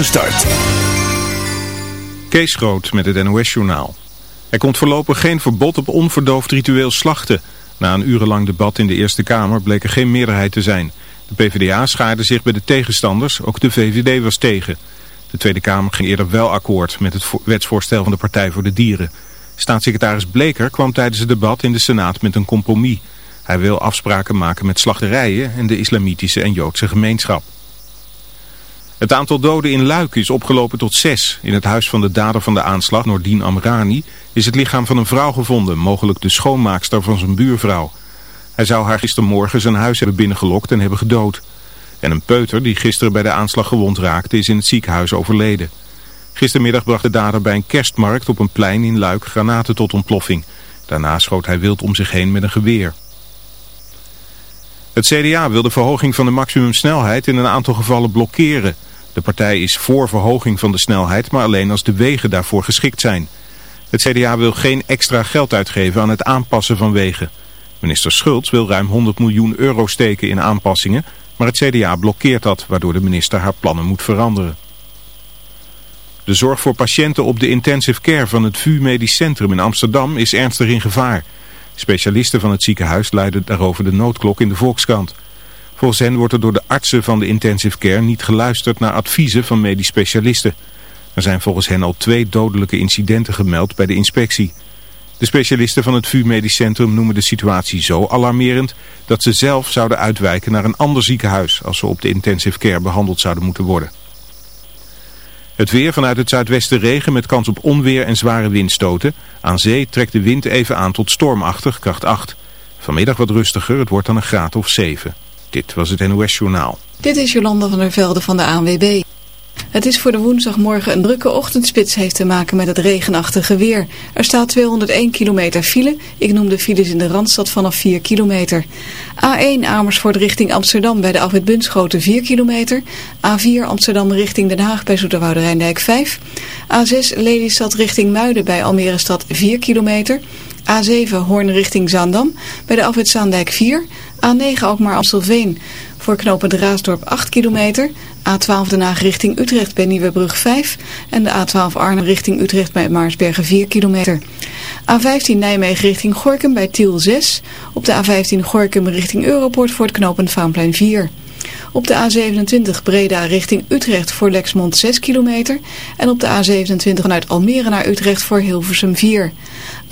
gestart. Kees Groot met het NOS-journaal. Er komt voorlopig geen verbod op onverdoofd ritueel slachten. Na een urenlang debat in de Eerste Kamer bleek er geen meerderheid te zijn. De PvdA schaarde zich bij de tegenstanders, ook de VVD was tegen. De Tweede Kamer ging eerder wel akkoord met het wetsvoorstel van de Partij voor de Dieren. Staatssecretaris Bleker kwam tijdens het debat in de Senaat met een compromis. Hij wil afspraken maken met slachterijen en de islamitische en joodse gemeenschap. Het aantal doden in Luik is opgelopen tot zes. In het huis van de dader van de aanslag, Nordien Amrani, is het lichaam van een vrouw gevonden, mogelijk de schoonmaakster van zijn buurvrouw. Hij zou haar gistermorgen zijn huis hebben binnengelokt en hebben gedood. En een peuter die gisteren bij de aanslag gewond raakte is in het ziekenhuis overleden. Gistermiddag bracht de dader bij een kerstmarkt op een plein in Luik granaten tot ontploffing. Daarna schoot hij wild om zich heen met een geweer. Het CDA wil de verhoging van de maximumsnelheid in een aantal gevallen blokkeren. De partij is voor verhoging van de snelheid, maar alleen als de wegen daarvoor geschikt zijn. Het CDA wil geen extra geld uitgeven aan het aanpassen van wegen. Minister Schultz wil ruim 100 miljoen euro steken in aanpassingen, maar het CDA blokkeert dat, waardoor de minister haar plannen moet veranderen. De zorg voor patiënten op de intensive care van het VU Medisch Centrum in Amsterdam is ernstig in gevaar. Specialisten van het ziekenhuis luiden daarover de noodklok in de Volkskrant. Volgens hen wordt er door de artsen van de intensive care niet geluisterd naar adviezen van medisch specialisten. Er zijn volgens hen al twee dodelijke incidenten gemeld bij de inspectie. De specialisten van het VU Medisch Centrum noemen de situatie zo alarmerend dat ze zelf zouden uitwijken naar een ander ziekenhuis als ze op de intensive care behandeld zouden moeten worden. Het weer vanuit het zuidwesten regen met kans op onweer en zware windstoten. Aan zee trekt de wind even aan tot stormachtig, kracht 8. Vanmiddag wat rustiger, het wordt dan een graad of 7. Dit was het NOS Journaal. Dit is Jolanda van der Velde van de ANWB. Het is voor de woensdagmorgen een drukke ochtendspits heeft te maken met het regenachtige weer. Er staat 201 kilometer file. Ik noem de files in de Randstad vanaf 4 kilometer. A1 Amersfoort richting Amsterdam bij de afwit Bunschoten 4 kilometer. A4 Amsterdam richting Den Haag bij Zoeterwoude Rijndijk 5. A6 Lelystad richting Muiden bij Almere Stad 4 kilometer. A7 Hoorn richting Zaandam bij de afwit Zaandijk 4. A9 ook maar Amstelveen voor knooppunt Raasdorp 8 kilometer. A12 Den Haag richting Utrecht bij Nieuwebrug 5. En de A12 Arnhem richting Utrecht bij Maarsbergen 4 kilometer. A15 Nijmegen richting Gorkum bij Tiel 6. Op de A15 Gorkum richting Europort voor het knooppunt Vaanplein 4. Op de A27 Breda richting Utrecht voor Lexmond 6 kilometer. En op de A27 vanuit Almere naar Utrecht voor Hilversum 4.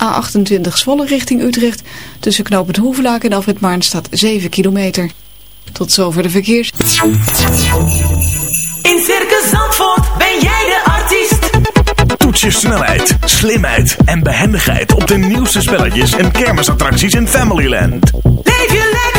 A28 Zwolle richting Utrecht. Tussen knooppunt Hoevelaak en Alfred Maarn staat 7 kilometer. Tot zover de verkeers. In Circus Zandvoort ben jij de artiest. Toets je snelheid, slimheid en behendigheid op de nieuwste spelletjes en kermisattracties in Familyland. Leef je lekker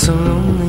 so lonely.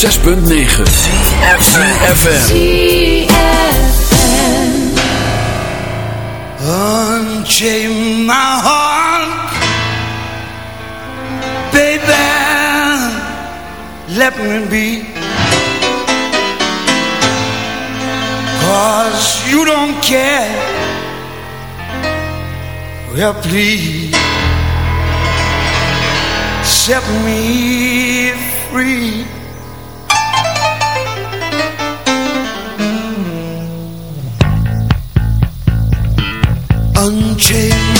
106.9 FM Unchain my heart Baby. Let me be. Cause you don't care. Well please Set me free. unchained.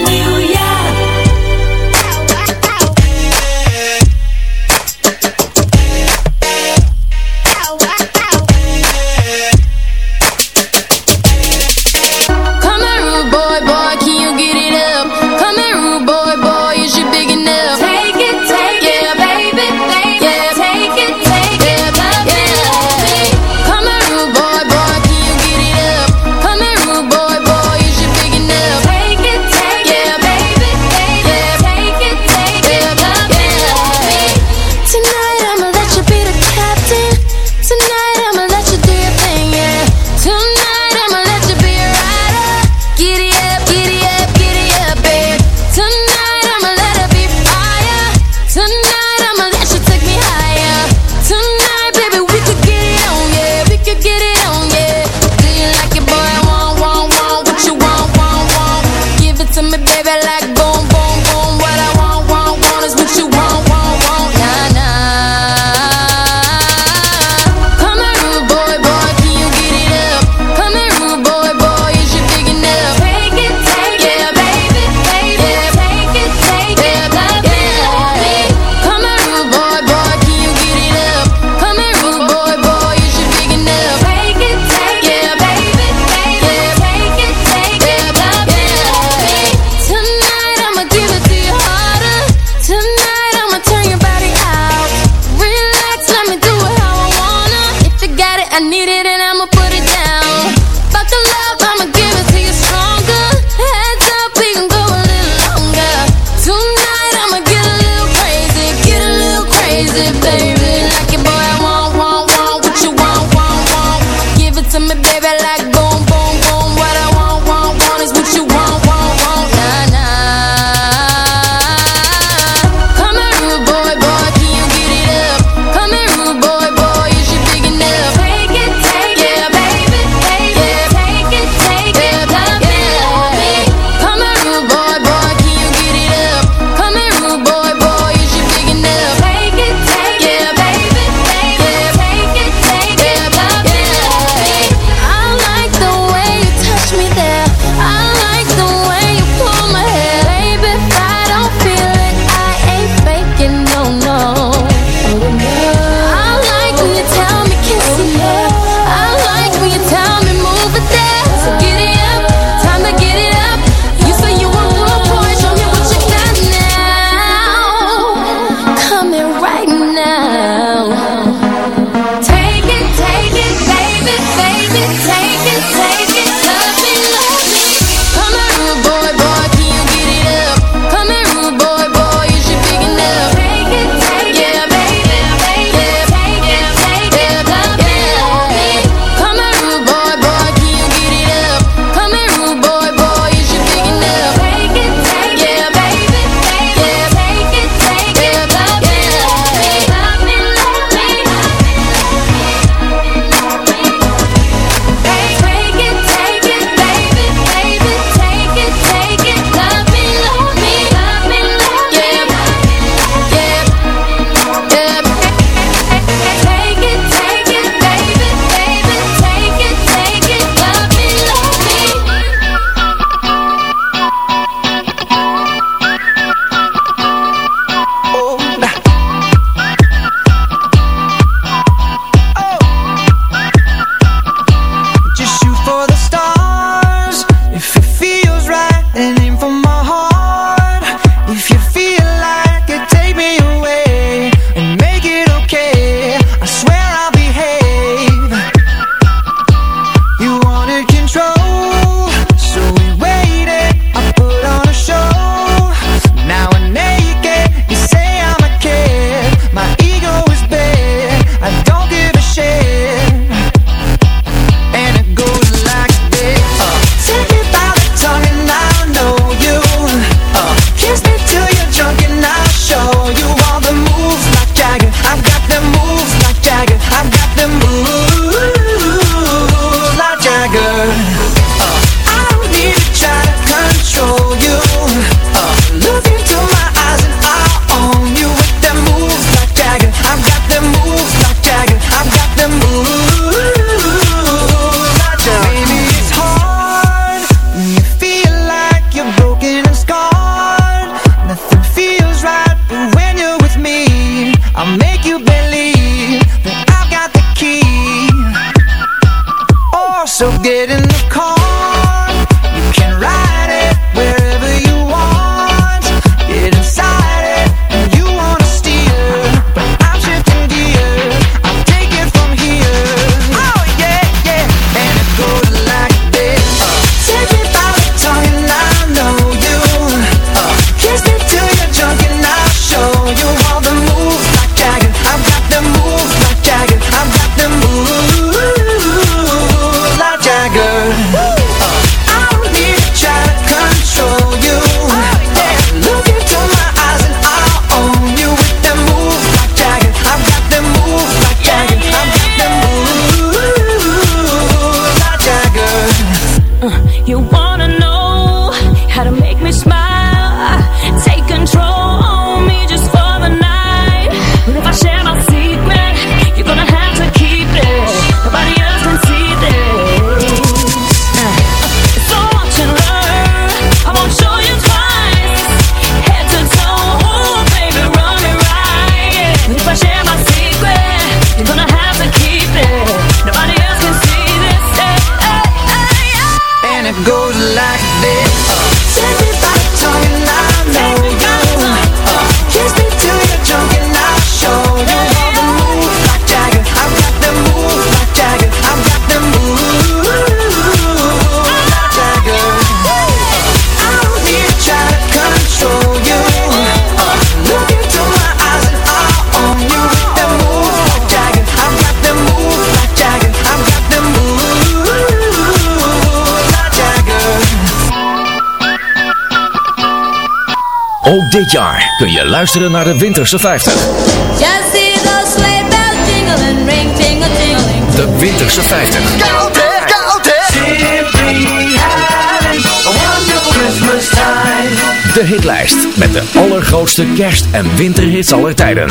Ook dit jaar kun je luisteren naar de Winterse 50. Just see those sleigh bells jingling, ring, tingle, jingling. De Winterse 50. Go there, go there. Simply having a wonderful Christmas time. De hitlijst met de allergrootste kerst- en winterhits aller tijden.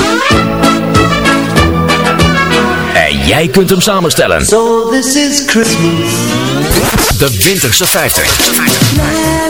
En jij kunt hem samenstellen. So this is Christmas. De Winterse 50. 50.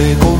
fuego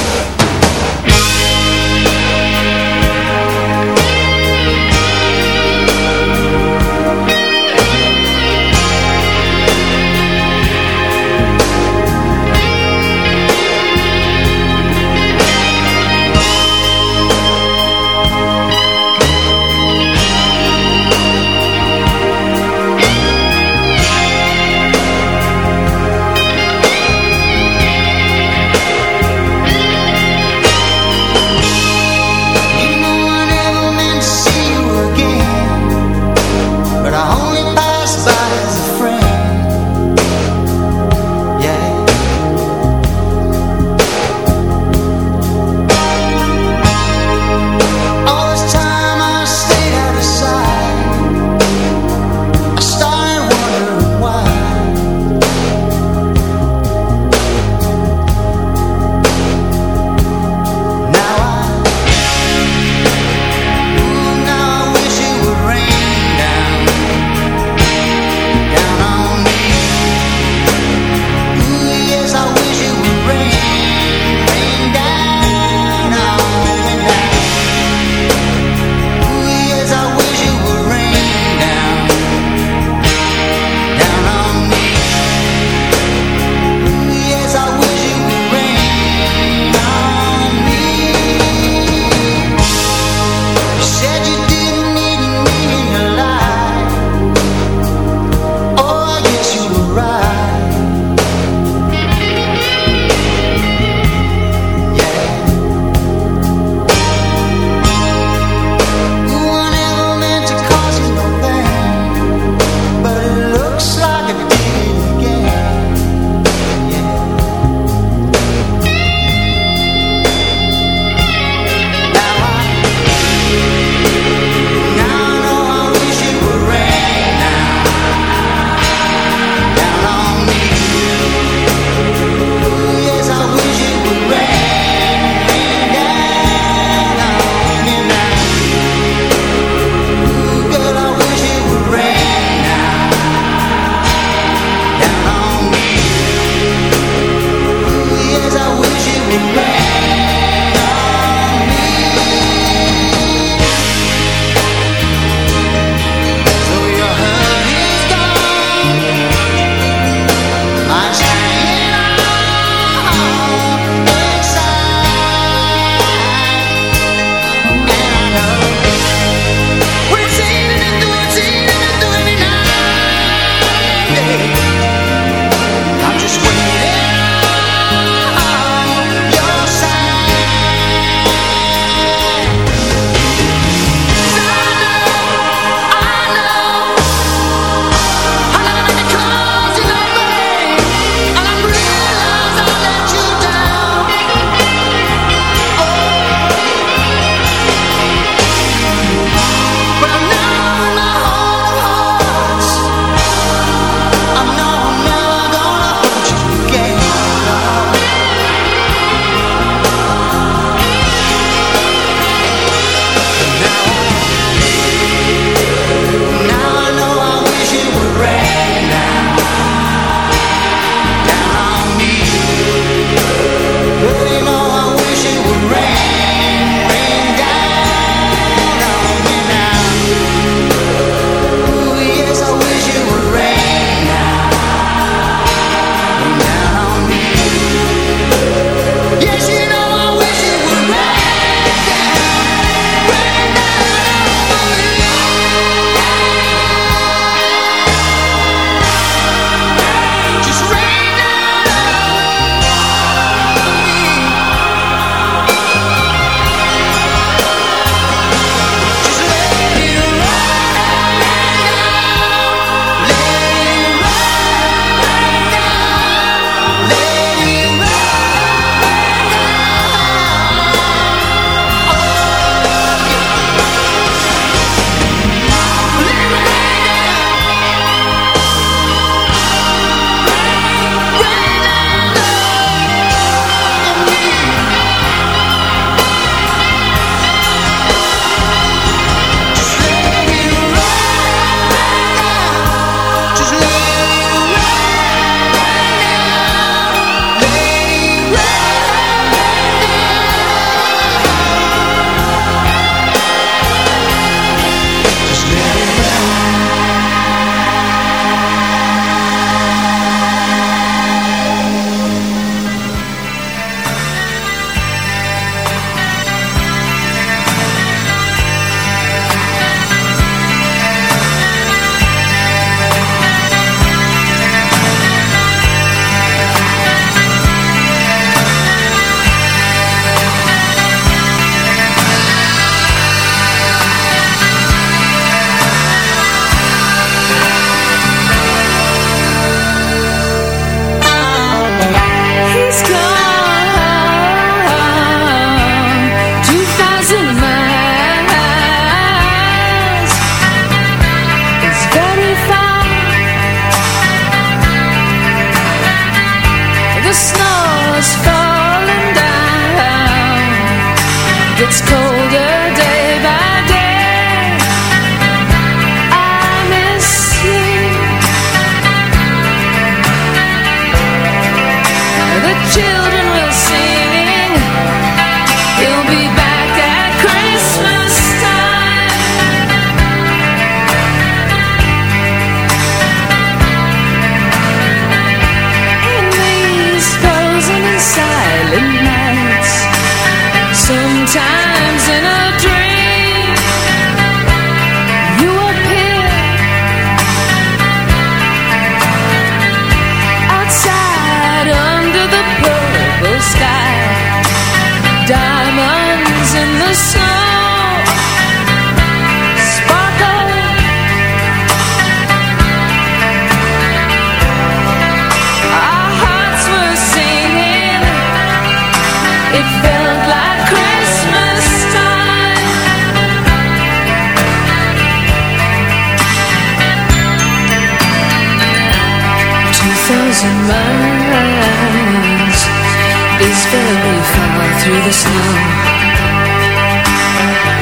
snow.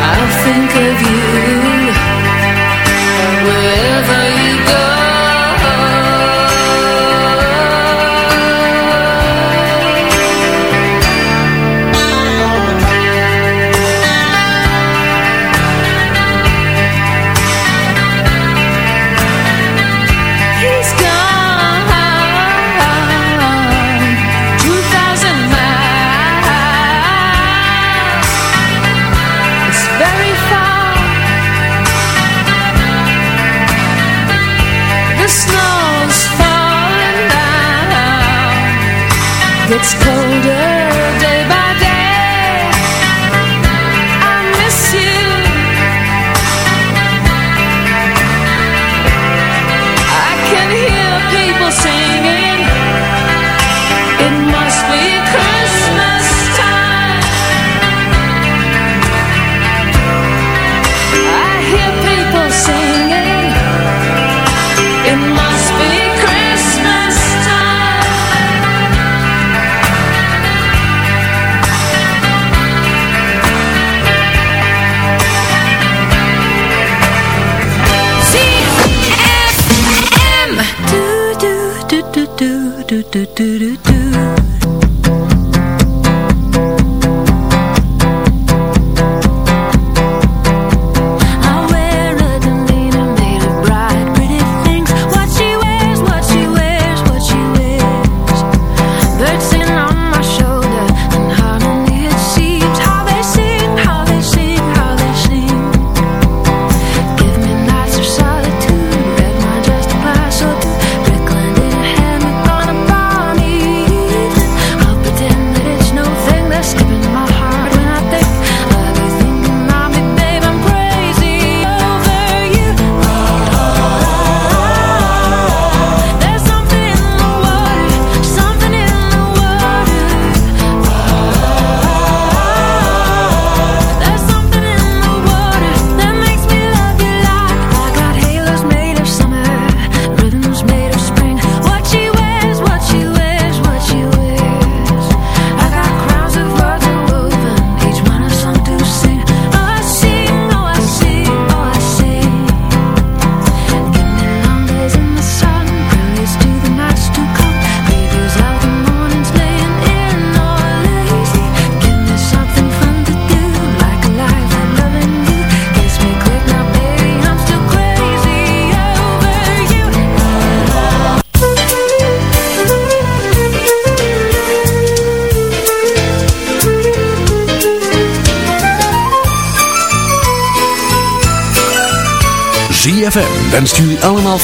I'll think of you. It's cold. do do do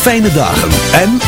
fijne dagen en...